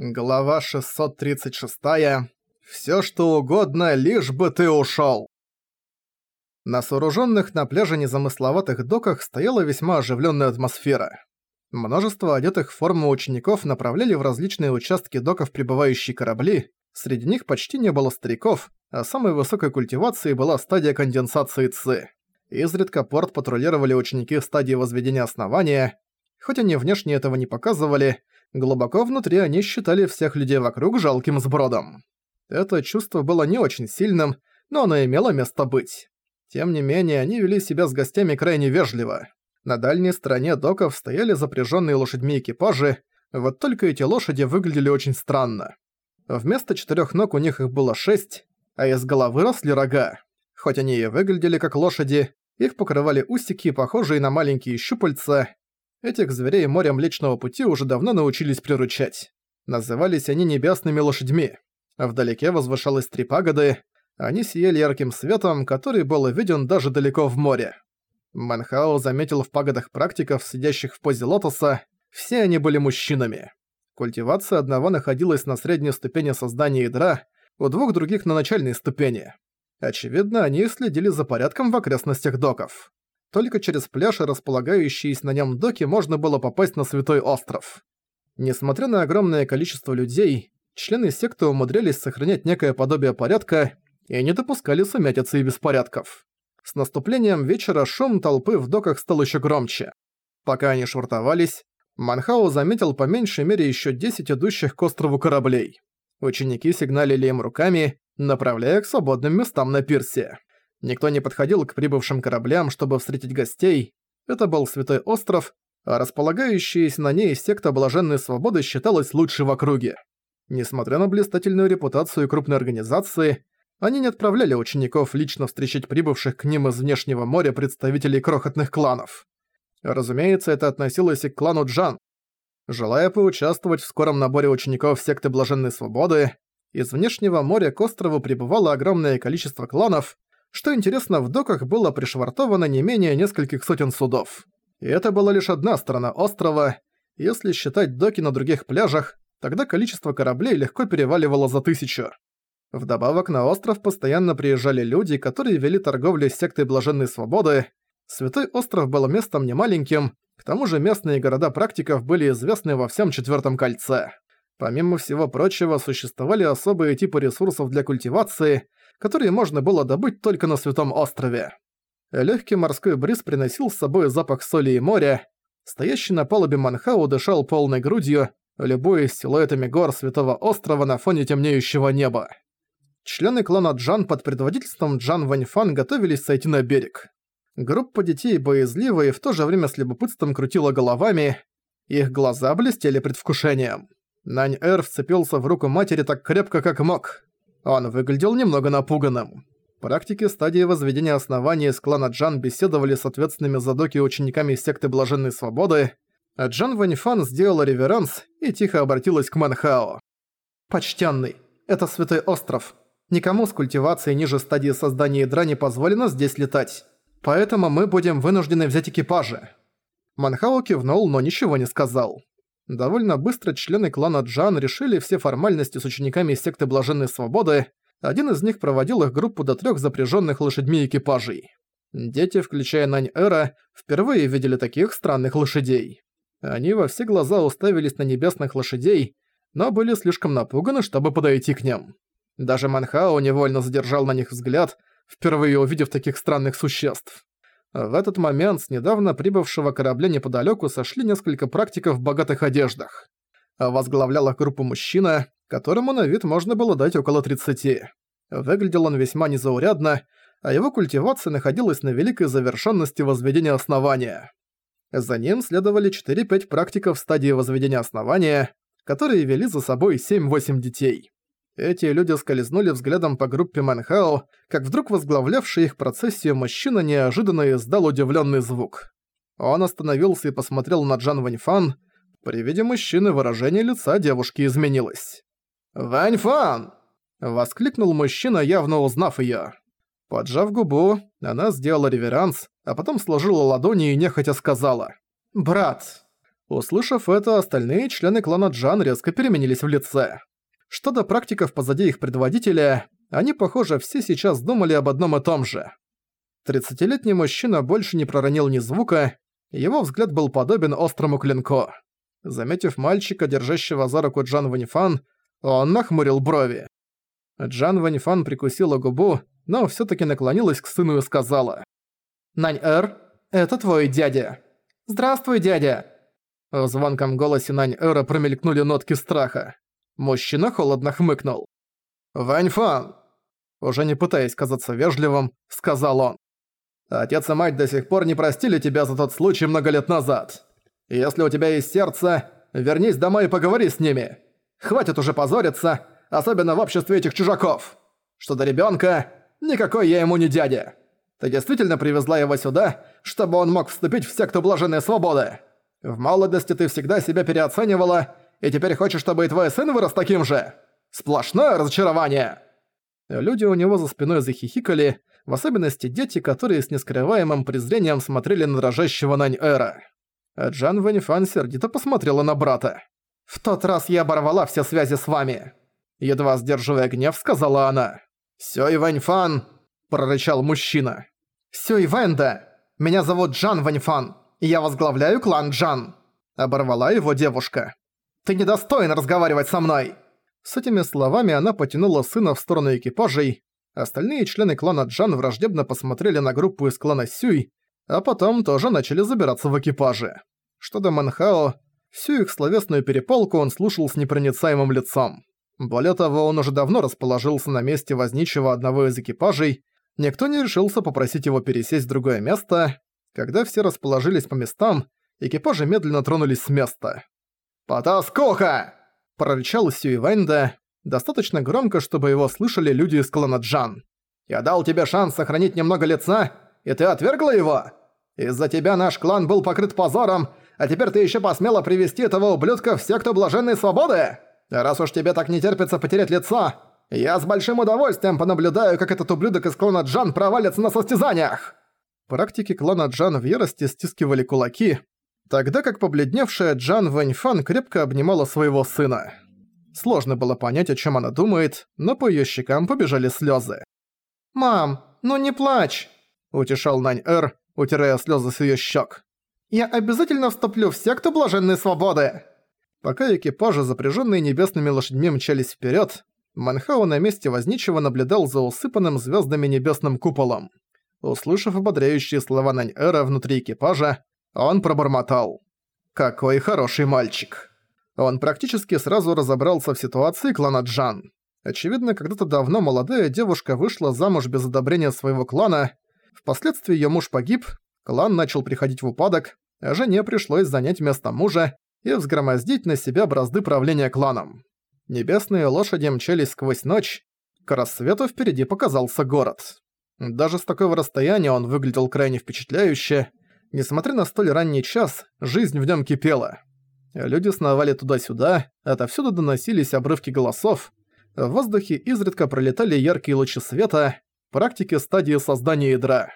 Глава 636. Всё что угодно, лишь бы ты ушёл. На сооружённых на пляже незамысловатых доках стояла весьма оживлённая атмосфера. Множество одетых в форму учеников направляли в различные участки доков прибывающие корабли, среди них почти не было стариков, а самой высокой культивацией была стадия конденсации ЦИ. Изредка порт патрулировали ученики стадии возведения основания, хоть они внешне этого не показывали, Глубоко внутри они считали всех людей вокруг жалким сбродом. Это чувство было не очень сильным, но оно имело место быть. Тем не менее, они вели себя с гостями крайне вежливо. На дальней стороне доков стояли запряженные лошадьми экипажи, вот только эти лошади выглядели очень странно. Вместо четырех ног у них их было шесть, а из головы росли рога. Хоть они и выглядели как лошади, их покрывали усики, похожие на маленькие щупальца, Этих зверей моря Млечного Пути уже давно научились приручать. Назывались они небесными лошадьми. А вдалеке возвышалось три пагоды, они сияли ярким светом, который был виден даже далеко в море. Манхао заметил в пагодах практиков, сидящих в позе лотоса, все они были мужчинами. Культивация одного находилась на средней ступени создания ядра, у двух других на начальной ступени. Очевидно, они следили за порядком в окрестностях доков. Только через пляж располагающиеся на нем доки можно было попасть на Святой Остров. Несмотря на огромное количество людей, члены секты умудрялись сохранять некое подобие порядка и не допускали сумятицы и беспорядков. С наступлением вечера шум толпы в доках стал еще громче. Пока они швартовались, Манхау заметил по меньшей мере еще 10 идущих к острову кораблей. Ученики сигналили им руками, направляя к свободным местам на пирсе. Никто не подходил к прибывшим кораблям, чтобы встретить гостей. Это был Святой Остров, а располагающаяся на ней секта Блаженной Свободы считалась лучшей в округе. Несмотря на блистательную репутацию крупной организации, они не отправляли учеников лично встречать прибывших к ним из внешнего моря представителей крохотных кланов. Разумеется, это относилось и к клану Джан. Желая поучаствовать в скором наборе учеников секты Блаженной Свободы, из внешнего моря к острову прибывало огромное количество кланов, что интересно, в доках было пришвартовано не менее нескольких сотен судов. И это была лишь одна сторона острова. Если считать доки на других пляжах, тогда количество кораблей легко переваливало за тысячу. Вдобавок на остров постоянно приезжали люди, которые вели торговлю с сектой Блаженной Свободы. Святой остров был местом немаленьким, к тому же местные города практиков были известны во всем Четвертом кольце. Помимо всего прочего, существовали особые типы ресурсов для культивации, которые можно было добыть только на Святом острове. Легкий морской бриз приносил с собой запах соли и моря. Стоящий на палубе Манхау дышал полной грудью, любуясь силуэтами гор Святого острова на фоне темнеющего неба. Члены клана Джан под предводительством Джан Ваньфан готовились сойти на берег. Группа детей боязливо и в то же время с любопытством крутила головами, их глаза блестели предвкушением. Нань-Эр вцепился в руку матери так крепко, как мог. Он выглядел немного напуганным. Практики стадии возведения основания из клана Джан беседовали с ответственными за доки учениками секты Блаженной Свободы, а Джан Ваньфан сделала реверанс и тихо обратилась к Манхао. «Почтенный, это Святой Остров. Никому с культивацией ниже стадии создания ядра не позволено здесь летать. Поэтому мы будем вынуждены взять экипажи». Манхао кивнул, но ничего не сказал. Довольно быстро члены клана Джан решили все формальности с учениками секты Блаженной Свободы, один из них проводил их группу до трех запряженных лошадьми экипажей. Дети, включая Нань-Эра, впервые видели таких странных лошадей. Они во все глаза уставились на небесных лошадей, но были слишком напуганы, чтобы подойти к ним. Даже Манхао невольно задержал на них взгляд, впервые увидев таких странных существ. В этот момент с недавно прибывшего корабля неподалеку сошли несколько практиков в богатых одеждах. Возглавлял их группу мужчина, которому на вид можно было дать около 30. Выглядел он весьма незаурядно, а его культивация находилась на великой завершенности возведения основания. За ним следовали 4-5 практиков в стадии возведения основания, которые вели за собой 7-8 детей. Эти люди скользнули взглядом по группе Манхао, как вдруг возглавлявший их процессию мужчина неожиданно издал удивленный звук. Он остановился и посмотрел на Джан Ваньфан. При виде мужчины выражение лица девушки изменилось. «Ваньфан!» — воскликнул мужчина, явно узнав её. Поджав губу, она сделала реверанс, а потом сложила ладони и нехотя сказала. «Брат!» Услышав это, остальные члены клана Джан резко переменились в лице. Что до практиков позади их предводителя, они, похоже, все сейчас думали об одном и том же. Тридцатилетний мужчина больше не проронил ни звука, его взгляд был подобен острому клинку. Заметив мальчика, держащего за руку Джан Ванифан, он нахмурил брови. Джан Ванифан прикусила губу, но всё таки наклонилась к сыну и сказала. «Нань-Эр, это твой дядя». «Здравствуй, дядя!» В звонком голосе Нань-Эра промелькнули нотки страха. Мужчина холодно хмыкнул. «Ваньфан!» Уже не пытаясь казаться вежливым, сказал он. «Отец и мать до сих пор не простили тебя за тот случай много лет назад. Если у тебя есть сердце, вернись домой и поговори с ними. Хватит уже позориться, особенно в обществе этих чужаков. Что до ребёнка, никакой я ему не дядя. Ты действительно привезла его сюда, чтобы он мог вступить в секту блаженной свободы. В молодости ты всегда себя переоценивала, и теперь хочешь, чтобы и твой сын вырос таким же. Сплошное разочарование!» Люди у него за спиной захихикали, в особенности дети, которые с нескрываемым презрением смотрели на дрожащего Нань-Эра. А Джан Вэньфан сердито посмотрела на брата. «В тот раз я оборвала все связи с вами!» Едва сдерживая гнев, сказала она. «Сёй Вэньфан!» – прорычал мужчина. «Сёй Вэнда! Меня зовут Джан Вэньфан, и я возглавляю клан Джан!» – оборвала его девушка. «Ты недостоин разговаривать со мной!» С этими словами она потянула сына в сторону экипажей, остальные члены клана Джан враждебно посмотрели на группу из клана Сюй, а потом тоже начали забираться в экипажи. Что до Манхао, всю их словесную перепалку он слушал с непроницаемым лицом. Более того, он уже давно расположился на месте возничего одного из экипажей, никто не решился попросить его пересесть в другое место. Когда все расположились по местам, экипажи медленно тронулись с места. «Потаскуха!» прорычал Сюивэнда, достаточно громко, чтобы его слышали люди из клана Джан. «Я дал тебе шанс сохранить немного лица, и ты отвергла его? Из-за тебя наш клан был покрыт позором, а теперь ты еще посмела привести этого ублюдка в секту блаженной свободы? Раз уж тебе так не терпится потерять лицо, я с большим удовольствием понаблюдаю, как этот ублюдок из клана Джан провалится на состязаниях!» Практики клана Джан в ярости стискивали кулаки, тогда как побледневшая Джан Вэньфан крепко обнимала своего сына. Сложно было понять, о чем она думает, но по ее щекам побежали слезы. «Мам, ну не плачь!» – утешал Нань-Эр, утирая слезы с ее щек. «Я обязательно вступлю в секту блаженной свободы!» Пока экипажи, запряженные небесными лошадьми, мчались вперед, Манхао на месте возничего наблюдал за усыпанным звездами небесным куполом. Услышав ободряющие слова Нань-Эра внутри экипажа, он пробормотал. «Какой хороший мальчик». Он практически сразу разобрался в ситуации клана Джан. Очевидно, когда-то давно молодая девушка вышла замуж без одобрения своего клана, впоследствии её муж погиб, клан начал приходить в упадок, а жене пришлось занять место мужа и взгромоздить на себя бразды правления кланом. Небесные лошади мчались сквозь ночь, к рассвету впереди показался город. Даже с такого расстояния он выглядел крайне впечатляюще, Несмотря на столь ранний час, жизнь в нем кипела. Люди сновали туда-сюда, отовсюду доносились обрывки голосов, в воздухе изредка пролетали яркие лучи света, практики стадии создания ядра.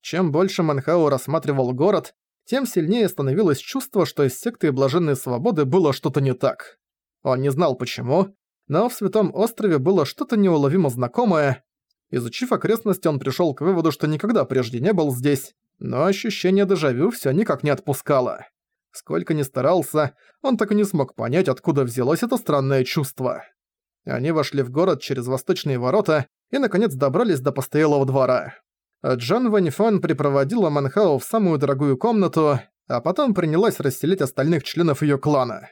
Чем больше Манхау рассматривал город, тем сильнее становилось чувство, что из секты Блаженной Свободы было что-то не так. Он не знал почему, но в Святом Острове было что-то неуловимо знакомое. Изучив окрестности, он пришёл к выводу, что никогда прежде не был здесь, но ощущение дежавю всё никак не отпускало. Сколько ни старался, он так и не смог понять, откуда взялось это странное чувство. Они вошли в город через восточные ворота и, наконец, добрались до постоялого двора. Джан Ваньфан припроводила Манхао в самую дорогую комнату, а потом принялась расселить остальных членов её клана.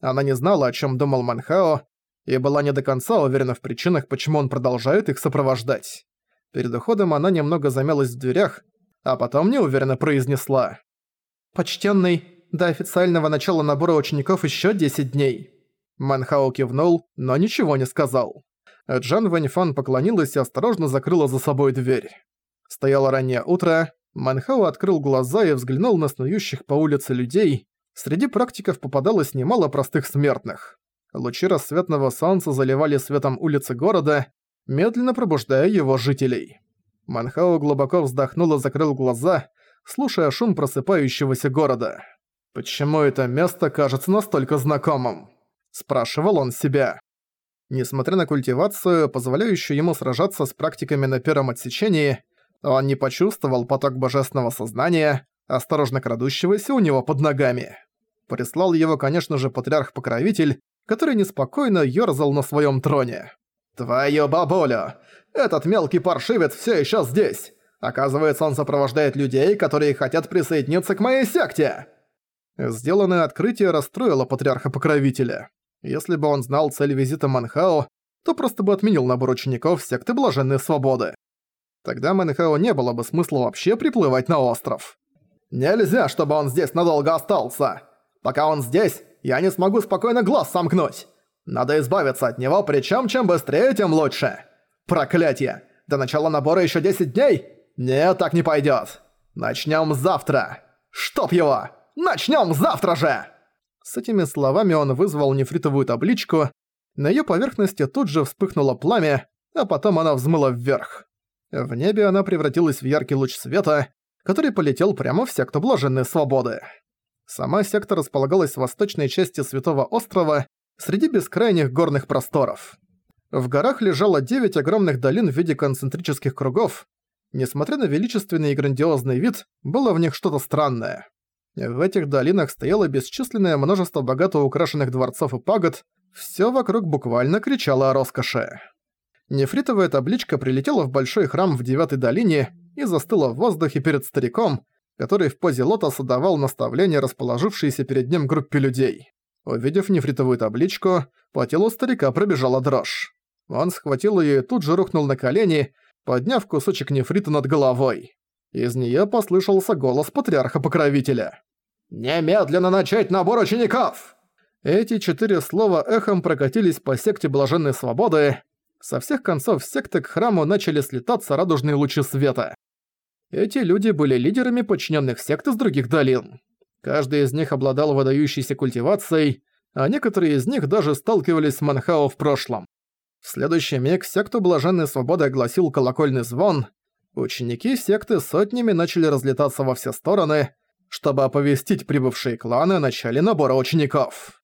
Она не знала, о чём думал Манхао, и была не до конца уверена в причинах, почему он продолжает их сопровождать. Перед уходом она немного замялась в дверях, а потом неуверенно произнесла. «Почтенный, до официального начала набора учеников еще 10 дней». Манхао кивнул, но ничего не сказал. Джан Вэньфан поклонилась и осторожно закрыла за собой дверь. Стояло раннее утро, Манхао открыл глаза и взглянул на снующих по улице людей. Среди практиков попадалось немало простых смертных. Лучи рассветного солнца заливали светом улицы города, медленно пробуждая его жителей. Манхао глубоко вздохнул и закрыл глаза, слушая шум просыпающегося города. «Почему это место кажется настолько знакомым?» – спрашивал он себя. Несмотря на культивацию, позволяющую ему сражаться с практиками на первом отсечении, он не почувствовал поток божественного сознания, осторожно крадущегося у него под ногами. Прислал его, конечно же, патриарх-покровитель, который неспокойно ёрзал на своем троне. «Твою бабулю! Этот мелкий паршивец все еще здесь! Оказывается, он сопровождает людей, которые хотят присоединиться к моей секте!» Сделанное открытие расстроило патриарха-покровителя. Если бы он знал цель визита Манхао, то просто бы отменил набор учеников секты Блаженной Свободы. Тогда Манхао не было бы смысла вообще приплывать на остров. «Нельзя, чтобы он здесь надолго остался! Пока он здесь, я не смогу спокойно глаз сомкнуть! Надо избавиться от него, причем чем быстрее, тем лучше! Проклятие! До начала набора еще 10 дней? Нет, так не пойдет. Начнем завтра! Чтоб его! Начнем завтра же!» С этими словами он вызвал нефритовую табличку, на её поверхности тут же вспыхнуло пламя, а потом она взмыла вверх. В небе она превратилась в яркий луч света, который полетел прямо в секту Блаженной Свободы. Сама секта располагалась в восточной части Святого Острова, среди бескрайних горных просторов. В горах лежало девять огромных долин в виде концентрических кругов. Несмотря на величественный и грандиозный вид, было в них что-то странное. В этих долинах стояло бесчисленное множество богато украшенных дворцов и пагод, всё вокруг буквально кричало о роскоши. Нефритовая табличка прилетела в большой храм в Девятой долине и застыла в воздухе перед стариком, который в позе лотоса давал наставление расположившейся перед ним группе людей. Увидев нефритовую табличку, по телу старика пробежала дрожь. Он схватил её и тут же рухнул на колени, подняв кусочек нефрита над головой. Из неё послышался голос патриарха-покровителя. «Немедленно начать набор учеников!» Эти четыре слова эхом прокатились по секте Блаженной Свободы. Со всех концов секты к храму начали слетаться радужные лучи света. Эти люди были лидерами подчиненных сект из других долин. Каждый из них обладал выдающейся культивацией, а некоторые из них даже сталкивались с Манхао в прошлом. В следующий миг секту Блаженной Свободы огласил колокольный звон, Ученики секты сотнями начали разлетаться во все стороны, чтобы оповестить прибывшие кланы о начале набора учеников.